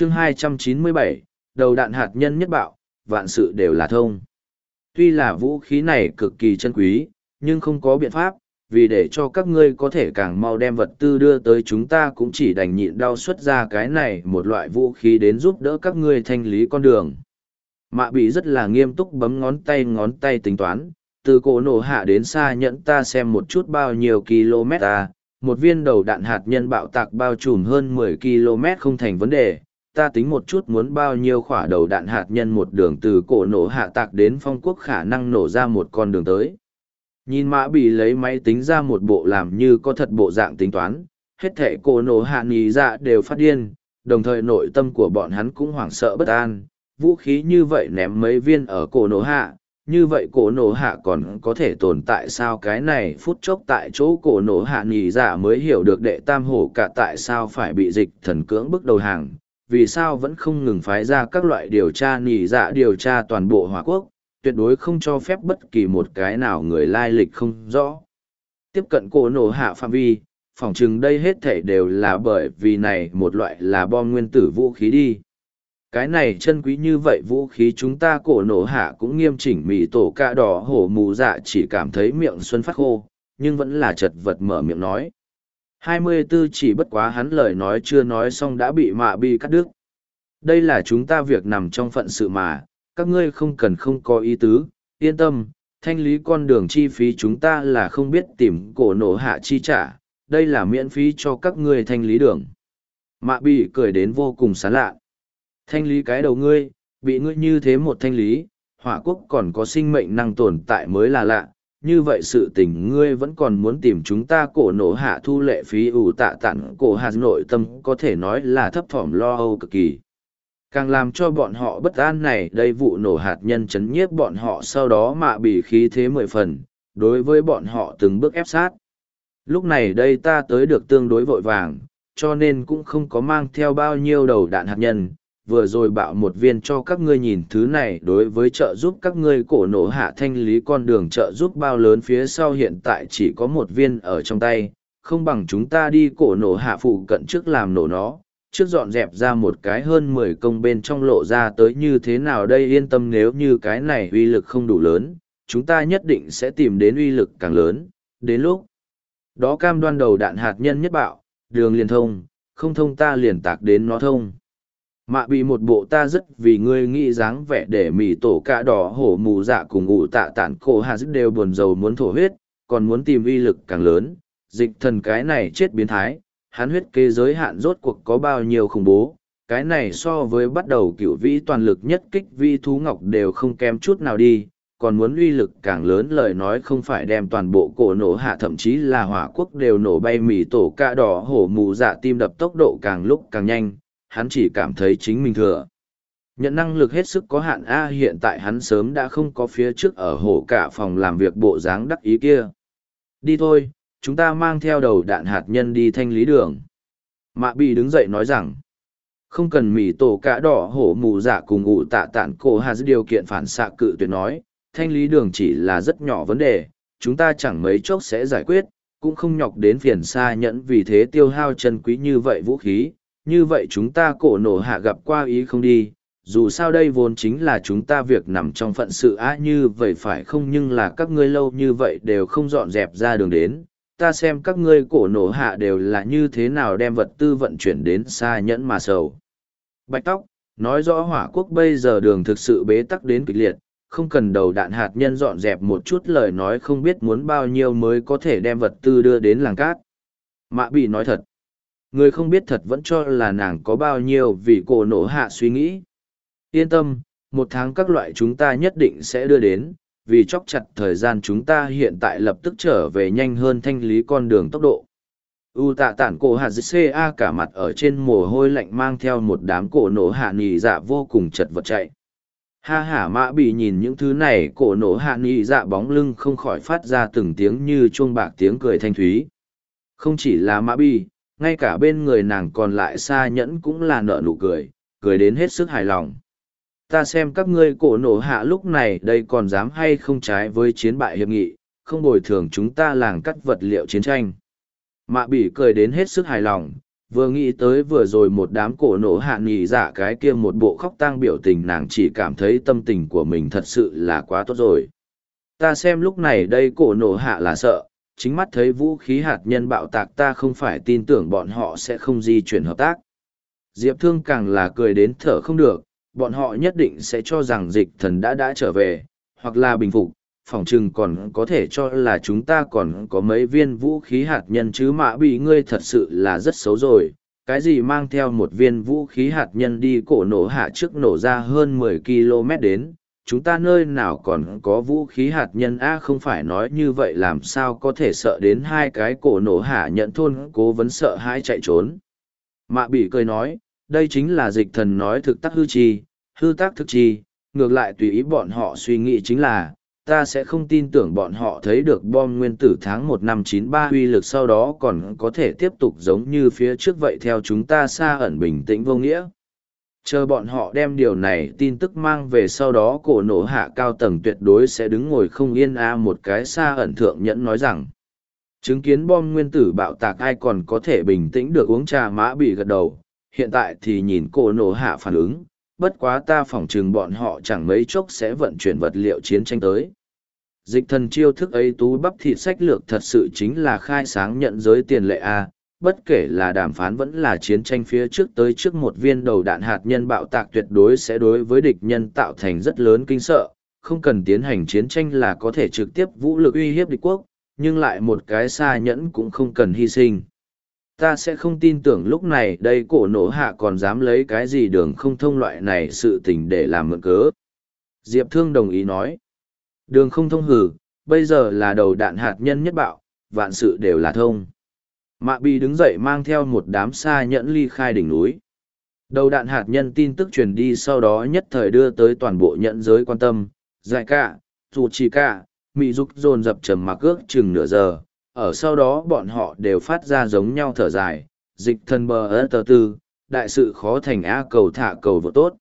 chương 297, đầu đạn hạt nhân nhất bạo, vạn sự đều là thông. Tuy là vũ khí này cực kỳ chân quý, nhưng không có biện pháp, vì để cho các ngươi có thể càng mau đem vật tư đưa tới chúng ta cũng chỉ đành nhịn đau xuất ra cái này một loại vũ khí đến giúp đỡ các ngươi thanh lý con đường. Mạ bị rất là nghiêm túc bấm ngón tay ngón tay tính toán, từ cổ nổ hạ đến xa nhẫn ta xem một chút bao nhiêu km ta, một viên đầu đạn hạt nhân bạo tạc bao trùm hơn 10 km không thành vấn đề, ta tính một chút muốn bao nhiêu khỏa đầu đạn hạt nhân một đường từ cổ nổ hạ tạc đến phong quốc khả năng nổ ra một con đường tới. Nhìn mã bị lấy máy tính ra một bộ làm như có thật bộ dạng tính toán, hết thể cổ nổ hạ nghỉ dạ đều phát điên, đồng thời nội tâm của bọn hắn cũng hoảng sợ bất an, vũ khí như vậy ném mấy viên ở cổ nổ hạ, như vậy cổ nổ hạ còn có thể tồn tại sao? Cái này phút chốc tại chỗ cổ nổ hạ nghỉ dạ mới hiểu được đệ tam hổ cả tại sao phải bị dịch thần cưỡng bức đầu hàng vì sao vẫn không ngừng phái ra các loại điều tra nỉ dạ điều tra toàn bộ hòa quốc, tuyệt đối không cho phép bất kỳ một cái nào người lai lịch không rõ. Tiếp cận cổ nổ hạ phạm vi, phỏng chừng đây hết thể đều là bởi vì này một loại là bom nguyên tử vũ khí đi. Cái này chân quý như vậy vũ khí chúng ta cổ nổ hạ cũng nghiêm chỉnh mì tổ ca đỏ hổ mù dạ chỉ cảm thấy miệng xuân phát khô, nhưng vẫn là chật vật mở miệng nói. 24 chỉ bất quá hắn lời nói chưa nói xong đã bị mạ bi cắt đứt đây là chúng ta việc nằm trong phận sự mà các ngươi không cần không có ý tứ yên tâm thanh lý con đường chi phí chúng ta là không biết tìm cổ nổ hạ chi trả đây là miễn phí cho các ngươi thanh lý đường mạ bị cười đến vô cùng sán lạ Thanh lý cái đầu ngươi, bị ngươi như thế một thanh lý, hỏa quốc còn có sinh mệnh năng tồn tại mới là lạ. Như vậy sự tình ngươi vẫn còn muốn tìm chúng ta cổ nổ hạ thu lệ phí ủ tạ tặng cổ hạt nội tâm có thể nói là thấp thỏm lo âu cực kỳ. Càng làm cho bọn họ bất an này đây vụ nổ hạt nhân chấn nhiếp bọn họ sau đó mạ bị khí thế mười phần, đối với bọn họ từng bước ép sát. Lúc này đây ta tới được tương đối vội vàng, cho nên cũng không có mang theo bao nhiêu đầu đạn hạt nhân, vừa rồi bạo một viên cho các ngươi nhìn thứ này đối với trợ giúp các ngươi cổ nổ hạ thanh lý con đường trợ giúp bao lớn phía sau hiện tại chỉ có một viên ở trong tay, không bằng chúng ta đi cổ nổ hạ phụ cận trước làm nổ nó, trước dọn dẹp ra một cái hơn mười công bên trong lộ ra tới như thế nào đây yên tâm nếu như cái này uy lực không đủ lớn, chúng ta nhất định sẽ tìm đến uy lực càng lớn, đến lúc đó cam đoan đầu đạn hạt nhân nhất bạo, đường liền thông, không thông ta liền tạc đến nó thông mạ bị một bộ ta rất vì ngươi nghĩ dáng vẻ để mì tổ cạ đỏ hổ mù dạ cùng ngụ tạ tản cổ hà dứt đều buồn rầu muốn thổ huyết, còn muốn tìm uy lực càng lớn. Dịch thần cái này chết biến thái, hắn huyết kế giới hạn rốt cuộc có bao nhiêu khủng bố. Cái này so với bắt đầu cựu vĩ toàn lực nhất kích vi thú ngọc đều không kém chút nào đi, còn muốn uy lực càng lớn lời nói không phải đem toàn bộ cổ nổ hạ thậm chí là hỏa quốc đều nổ bay mì tổ cạ đỏ hổ mù dạ tim đập tốc độ càng lúc càng nhanh hắn chỉ cảm thấy chính mình thừa. Nhận năng lực hết sức có hạn A hiện tại hắn sớm đã không có phía trước ở hổ cả phòng làm việc bộ dáng đắc ý kia. Đi thôi, chúng ta mang theo đầu đạn hạt nhân đi thanh lý đường. Mạ bị đứng dậy nói rằng, không cần mỉ tổ cả đỏ hổ mù dạ cùng ngụ tạ tản cổ hạt điều kiện phản xạ cự tuyệt nói, thanh lý đường chỉ là rất nhỏ vấn đề, chúng ta chẳng mấy chốc sẽ giải quyết, cũng không nhọc đến phiền xa nhẫn vì thế tiêu hao chân quý như vậy vũ khí, như vậy chúng ta cổ nổ hạ gặp qua ý không đi, dù sao đây vốn chính là chúng ta việc nằm trong phận sự á như vậy phải không nhưng là các ngươi lâu như vậy đều không dọn dẹp ra đường đến, ta xem các ngươi cổ nổ hạ đều là như thế nào đem vật tư vận chuyển đến xa nhẫn mà sầu. Bạch tóc, nói rõ hỏa quốc bây giờ đường thực sự bế tắc đến kịch liệt, không cần đầu đạn hạt nhân dọn dẹp một chút lời nói không biết muốn bao nhiêu mới có thể đem vật tư đưa đến làng cát. Mạ bị nói thật. Người không biết thật vẫn cho là nàng có bao nhiêu vì cổ nổ hạ suy nghĩ. Yên tâm, một tháng các loại chúng ta nhất định sẽ đưa đến, vì chóc chặt thời gian chúng ta hiện tại lập tức trở về nhanh hơn thanh lý con đường tốc độ. U tạ tản cổ hạ hạt CA cả mặt ở trên mồ hôi lạnh mang theo một đám cổ nổ hạ nì dạ vô cùng chật vật chạy. Ha hả mã bị nhìn những thứ này cổ nổ hạ nì dạ bóng lưng không khỏi phát ra từng tiếng như chuông bạc tiếng cười thanh thúy. Không chỉ là mã bị, ngay cả bên người nàng còn lại xa nhẫn cũng là nợ nụ cười, cười đến hết sức hài lòng. Ta xem các ngươi cổ nổ hạ lúc này đây còn dám hay không trái với chiến bại hiệp nghị, không bồi thường chúng ta làng cắt vật liệu chiến tranh. Mạ Bỉ cười đến hết sức hài lòng, vừa nghĩ tới vừa rồi một đám cổ nổ hạ nghỉ giả dạ cái kia một bộ khóc tang biểu tình nàng chỉ cảm thấy tâm tình của mình thật sự là quá tốt rồi ta xem lúc này đây cổ nổ hạ là sợ chính mắt thấy vũ khí hạt nhân bạo tạc ta không phải tin tưởng bọn họ sẽ không di chuyển hợp tác. Diệp thương càng là cười đến thở không được, bọn họ nhất định sẽ cho rằng dịch thần đã đã trở về, hoặc là bình phục, phỏng chừng còn có thể cho là chúng ta còn có mấy viên vũ khí hạt nhân chứ mạ bị ngươi thật sự là rất xấu rồi. Cái gì mang theo một viên vũ khí hạt nhân đi cổ nổ hạ trước nổ ra hơn 10 km đến chúng ta nơi nào còn có vũ khí hạt nhân? A, không phải nói như vậy, làm sao có thể sợ đến hai cái cổ nổ hạ nhận thôn cố vấn sợ hãi chạy trốn? Mạ bị cười nói, đây chính là dịch thần nói thực tắc hư chi hư tác thực chi ngược lại tùy ý bọn họ suy nghĩ chính là, ta sẽ không tin tưởng bọn họ thấy được bom nguyên tử tháng một năm chín ba uy lực sau đó còn có thể tiếp tục giống như phía trước vậy theo chúng ta xa ẩn bình tĩnh vô nghĩa. Chờ bọn họ đem điều này tin tức mang về sau đó cổ nổ hạ cao tầng tuyệt đối sẽ đứng ngồi không yên a một cái xa ẩn thượng nhẫn nói rằng. Chứng kiến bom nguyên tử bạo tạc ai còn có thể bình tĩnh được uống trà mã bị gật đầu, hiện tại thì nhìn cổ nổ hạ phản ứng, bất quá ta phỏng chừng bọn họ chẳng mấy chốc sẽ vận chuyển vật liệu chiến tranh tới. Dịch thần chiêu thức ấy tú bắp thịt sách lược thật sự chính là khai sáng nhận giới tiền lệ A, bất kể là đàm phán vẫn là chiến tranh phía trước tới trước một viên đầu đạn hạt nhân bạo tạc tuyệt đối sẽ đối với địch nhân tạo thành rất lớn kinh sợ, không cần tiến hành chiến tranh là có thể trực tiếp vũ lực uy hiếp địch quốc, nhưng lại một cái xa nhẫn cũng không cần hy sinh ta sẽ không tin tưởng lúc này đây cổ nổ hạ còn dám lấy cái gì đường không thông loại này sự tình để làm mượn cớ. Diệp Thương đồng ý nói. Đường không thông hử, bây giờ là đầu đạn hạt nhân nhất bạo, vạn sự đều là thông. Mạ Bi đứng dậy mang theo một đám xa nhẫn ly khai đỉnh núi. Đầu đạn hạt nhân tin tức truyền đi sau đó nhất thời đưa tới toàn bộ nhận giới quan tâm. Giải cả, dù chỉ cả, Mị Dục dồn dập trầm mặc ước chừng nửa giờ, ở sau đó bọn họ đều phát ra giống nhau thở dài, dịch thân bờ ớt tờ tư, đại sự khó thành á cầu thả cầu vô tốt.